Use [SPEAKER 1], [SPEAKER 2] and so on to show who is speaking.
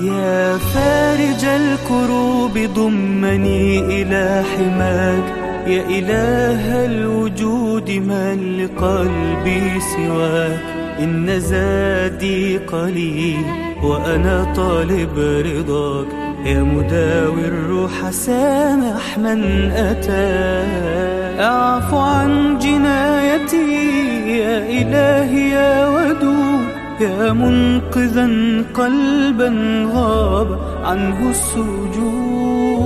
[SPEAKER 1] يا فارج الكروب ضمني إلى حماك. يا إله الوجود من لقلبي سواك. إن زادي قليل وأنا طالب رضاك. يا مداوي الروح سامح من أتى أعفو يا منقذا قلبا غاب عنه السجود.